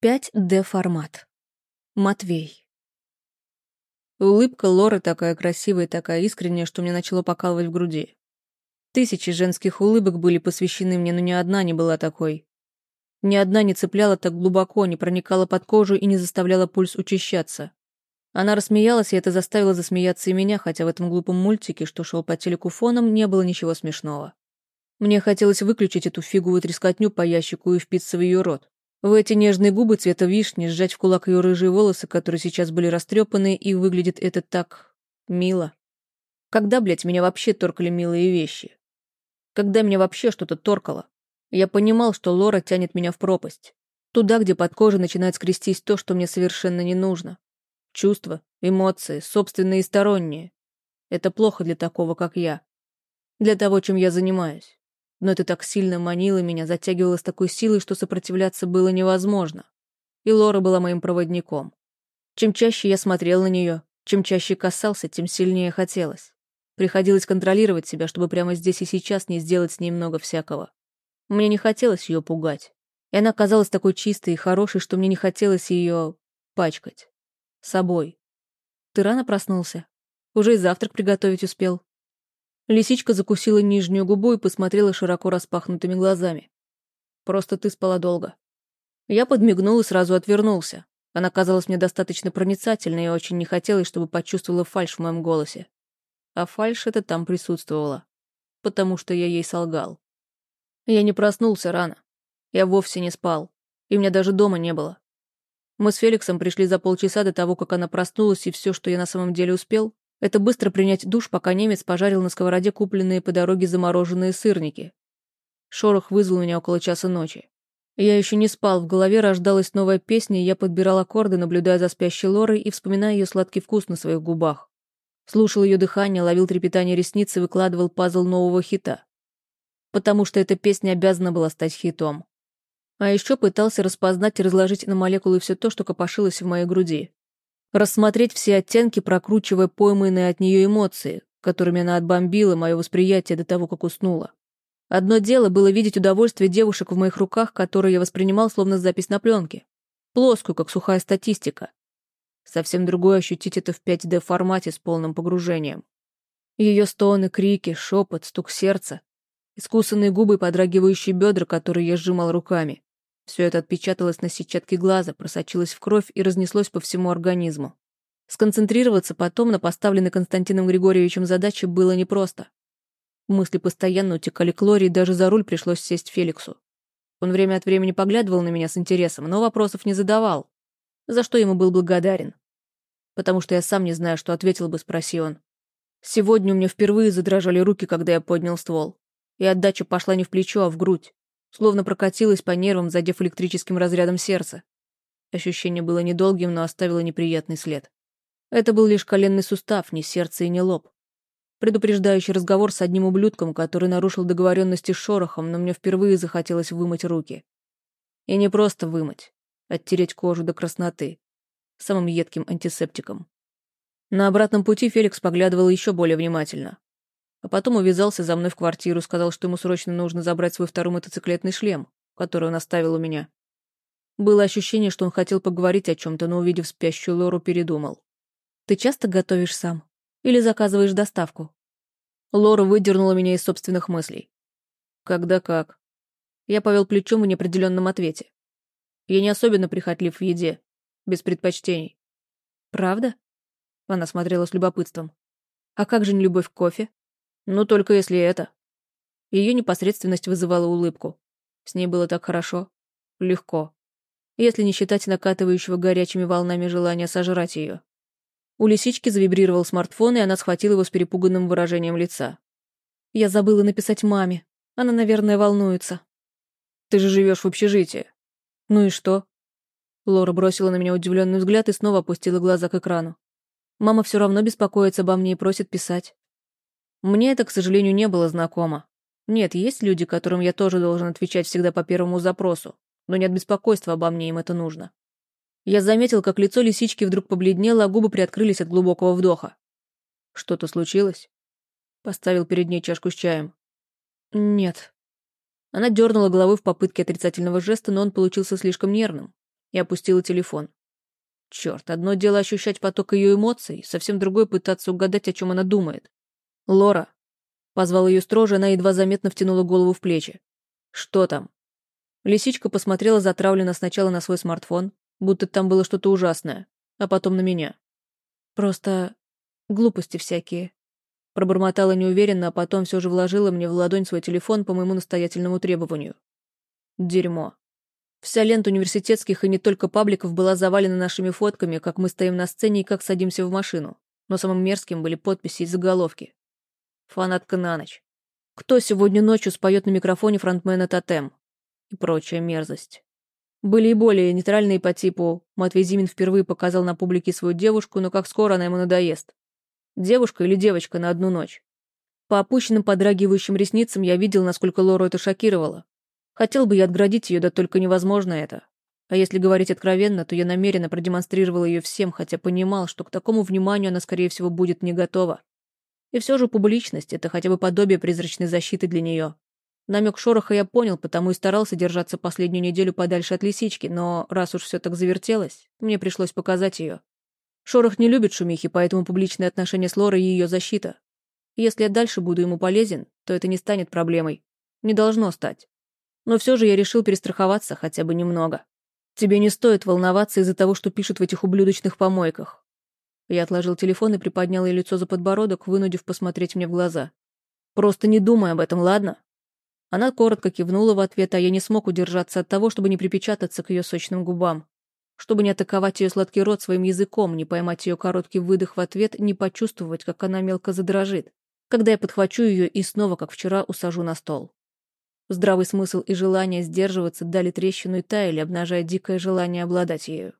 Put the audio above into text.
5D формат. Матвей. Улыбка Лоры такая красивая и такая искренняя, что мне начало покалывать в груди. Тысячи женских улыбок были посвящены мне, но ни одна не была такой. Ни одна не цепляла так глубоко, не проникала под кожу и не заставляла пульс учащаться. Она рассмеялась, и это заставило засмеяться и меня, хотя в этом глупом мультике, что шел по телеку фоном, не было ничего смешного. Мне хотелось выключить эту фиговую трескотню по ящику и впиться в ее рот. В эти нежные губы цвета вишни сжать в кулак ее рыжие волосы, которые сейчас были растрепаны, и выглядит это так... мило. Когда, блядь, меня вообще торкали милые вещи? Когда меня вообще что-то торкало? Я понимал, что Лора тянет меня в пропасть. Туда, где под кожей начинает скрестись то, что мне совершенно не нужно. Чувства, эмоции, собственные и сторонние. Это плохо для такого, как я. Для того, чем я занимаюсь но это так сильно манило меня, затягивало с такой силой, что сопротивляться было невозможно. И Лора была моим проводником. Чем чаще я смотрел на нее, чем чаще касался, тем сильнее хотелось. Приходилось контролировать себя, чтобы прямо здесь и сейчас не сделать с ней много всякого. Мне не хотелось ее пугать. И она казалась такой чистой и хорошей, что мне не хотелось ее пачкать. Собой. Ты рано проснулся? Уже и завтрак приготовить успел. Лисичка закусила нижнюю губу и посмотрела широко распахнутыми глазами. «Просто ты спала долго». Я подмигнул и сразу отвернулся. Она казалась мне достаточно проницательной и очень не хотелось, чтобы почувствовала фальшь в моем голосе. А фальшь это там присутствовала. Потому что я ей солгал. Я не проснулся рано. Я вовсе не спал. И меня даже дома не было. Мы с Феликсом пришли за полчаса до того, как она проснулась, и все, что я на самом деле успел, это быстро принять душ, пока немец пожарил на сковороде купленные по дороге замороженные сырники. Шорох вызвал меня около часа ночи. Я еще не спал, в голове рождалась новая песня, и я подбирал аккорды, наблюдая за спящей Лорой и вспоминая ее сладкий вкус на своих губах. Слушал ее дыхание, ловил трепетание ресниц и выкладывал пазл нового хита. Потому что эта песня обязана была стать хитом. А еще пытался распознать и разложить на молекулы все то, что копошилось в моей груди рассмотреть все оттенки, прокручивая пойманные от нее эмоции, которыми она отбомбила мое восприятие до того, как уснула. Одно дело было видеть удовольствие девушек в моих руках, которые я воспринимал словно запись на пленке. Плоскую, как сухая статистика. Совсем другое ощутить это в 5D-формате с полным погружением. Ее стоны, крики, шепот, стук сердца, искусанные губы и подрагивающие бедра, которые я сжимал руками. Все это отпечаталось на сетчатке глаза, просочилось в кровь и разнеслось по всему организму. Сконцентрироваться потом на поставленной Константином Григорьевичем задаче было непросто. Мысли постоянно утекали к Лоре, и даже за руль пришлось сесть Феликсу. Он время от времени поглядывал на меня с интересом, но вопросов не задавал, за что ему был благодарен. Потому что я сам не знаю, что ответил бы, спроси он. Сегодня у меня впервые задрожали руки, когда я поднял ствол. И отдача пошла не в плечо, а в грудь. Словно прокатилась по нервам, задев электрическим разрядом сердце. Ощущение было недолгим, но оставило неприятный след. Это был лишь коленный сустав, не сердце и не лоб. Предупреждающий разговор с одним ублюдком, который нарушил договоренности с шорохом, но мне впервые захотелось вымыть руки. И не просто вымыть, оттереть кожу до красноты. Самым едким антисептиком. На обратном пути Феликс поглядывал еще более внимательно. А потом увязался за мной в квартиру, сказал, что ему срочно нужно забрать свой второй мотоциклетный шлем, который он оставил у меня. Было ощущение, что он хотел поговорить о чем-то, но, увидев спящую Лору, передумал. «Ты часто готовишь сам? Или заказываешь доставку?» Лора выдернула меня из собственных мыслей. «Когда как?» Я повел плечом в неопределенном ответе. Я не особенно прихотлив в еде, без предпочтений. «Правда?» Она смотрела с любопытством. «А как же не любовь к кофе?» Ну, только если это. Ее непосредственность вызывала улыбку. С ней было так хорошо. Легко. Если не считать накатывающего горячими волнами желания сожрать ее. У лисички завибрировал смартфон, и она схватила его с перепуганным выражением лица. «Я забыла написать маме. Она, наверное, волнуется». «Ты же живешь в общежитии». «Ну и что?» Лора бросила на меня удивленный взгляд и снова опустила глаза к экрану. «Мама все равно беспокоится обо мне и просит писать. Мне это, к сожалению, не было знакомо. Нет, есть люди, которым я тоже должен отвечать всегда по первому запросу, но нет беспокойства обо мне, им это нужно. Я заметил, как лицо лисички вдруг побледнело, а губы приоткрылись от глубокого вдоха. Что-то случилось? Поставил перед ней чашку с чаем. Нет. Она дернула головой в попытке отрицательного жеста, но он получился слишком нервным. и опустила телефон. Черт, одно дело ощущать поток ее эмоций, совсем другое пытаться угадать, о чем она думает. «Лора!» Позвал ее строже, она едва заметно втянула голову в плечи. «Что там?» Лисичка посмотрела затравленно сначала на свой смартфон, будто там было что-то ужасное, а потом на меня. «Просто глупости всякие». Пробормотала неуверенно, а потом все же вложила мне в ладонь свой телефон по моему настоятельному требованию. Дерьмо. Вся лента университетских и не только пабликов была завалена нашими фотками, как мы стоим на сцене и как садимся в машину. Но самым мерзким были подписи и заголовки. Фанатка на ночь. Кто сегодня ночью споет на микрофоне фронтмена Тотем? И прочая мерзость. Были и более нейтральные по типу «Матвей Зимин впервые показал на публике свою девушку, но как скоро она ему надоест». Девушка или девочка на одну ночь. По опущенным подрагивающим ресницам я видел, насколько Лору это шокировало. Хотел бы я отградить ее, да только невозможно это. А если говорить откровенно, то я намеренно продемонстрировал ее всем, хотя понимал, что к такому вниманию она, скорее всего, будет не готова. И все же публичность — это хотя бы подобие призрачной защиты для нее. Намек шороха я понял, потому и старался держаться последнюю неделю подальше от лисички, но раз уж все так завертелось, мне пришлось показать ее. Шорох не любит шумихи, поэтому публичные отношения с Лорой и ее защита. если я дальше буду ему полезен, то это не станет проблемой. Не должно стать. Но все же я решил перестраховаться хотя бы немного. Тебе не стоит волноваться из-за того, что пишут в этих ублюдочных помойках. Я отложил телефон и приподнял ее лицо за подбородок, вынудив посмотреть мне в глаза. Просто не думай об этом, ладно? Она коротко кивнула в ответ, а я не смог удержаться от того, чтобы не припечататься к ее сочным губам. Чтобы не атаковать ее сладкий рот своим языком, не поймать ее короткий выдох в ответ, не почувствовать, как она мелко задрожит, когда я подхвачу ее и снова, как вчера, усажу на стол. Здравый смысл и желание сдерживаться дали трещину и таяли, обнажая дикое желание обладать ею.